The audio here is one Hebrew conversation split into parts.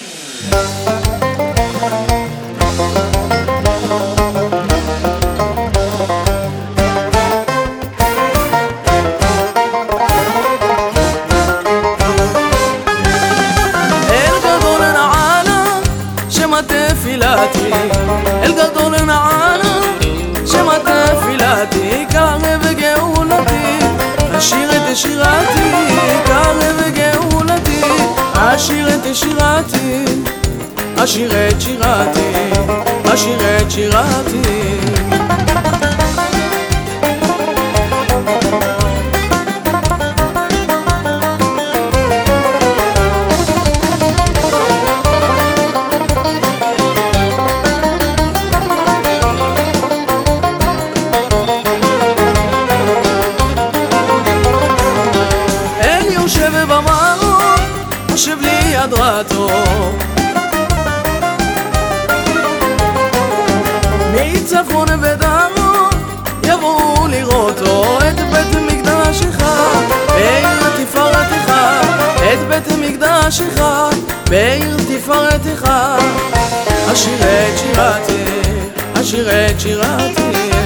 אל גדול נעלה, שמא תפילתי, אל שירתי, אשיר את שירתי, אשיר את שירתי. יושב ליד רעתו מצפון ודרום יבואו לראותו את בית מקדשך בעיר תפארתך את בית מקדשך בעיר תפארתך אשיר את שירתי אשיר את שירתי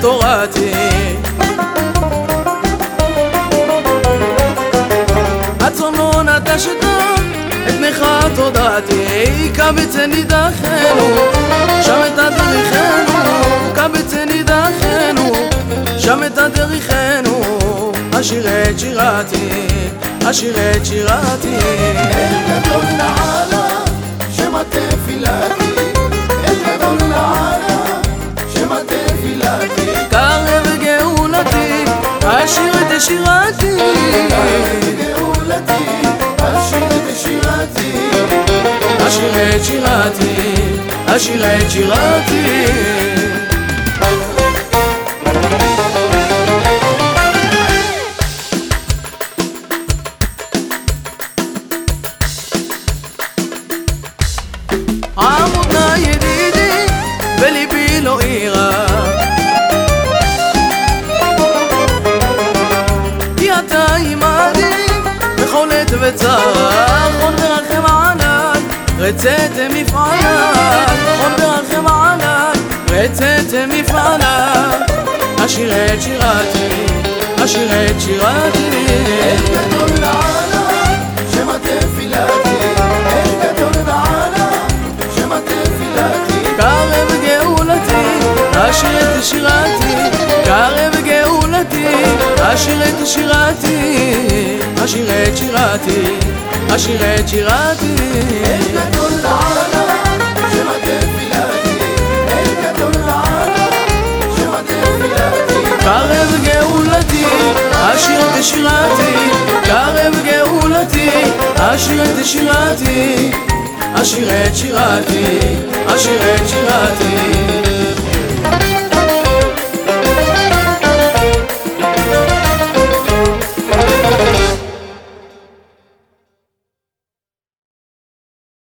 תורתי הצונו נטשת את נכה תודעתי קבץ נידחנו שם את הדריכנו. קבץ נידחנו שם את הדריכנו. אשיר את שירתי אשיר את שירתי. אל גדול נעלה, שמא תפילתי. אשיר את שירתי עמודה ידידי, בליבי לא עירה כי אתה עליי, רצית עליי, רצית מפעליי, אשיר את שירתי, אשיר את שירתי, אל גדול נעלה, שמא תפילתי. אל גדול נעלה, שמא תפילתי. קרב גאולתי, אשיר את שירתי, קרב גאולתי, אשיר את שירתי, אשיר את שירתי, אשיר את שירתי. אל גדול נעלה, אשיר את שירתי, אשיר את שירתי, אשיר את שירתי.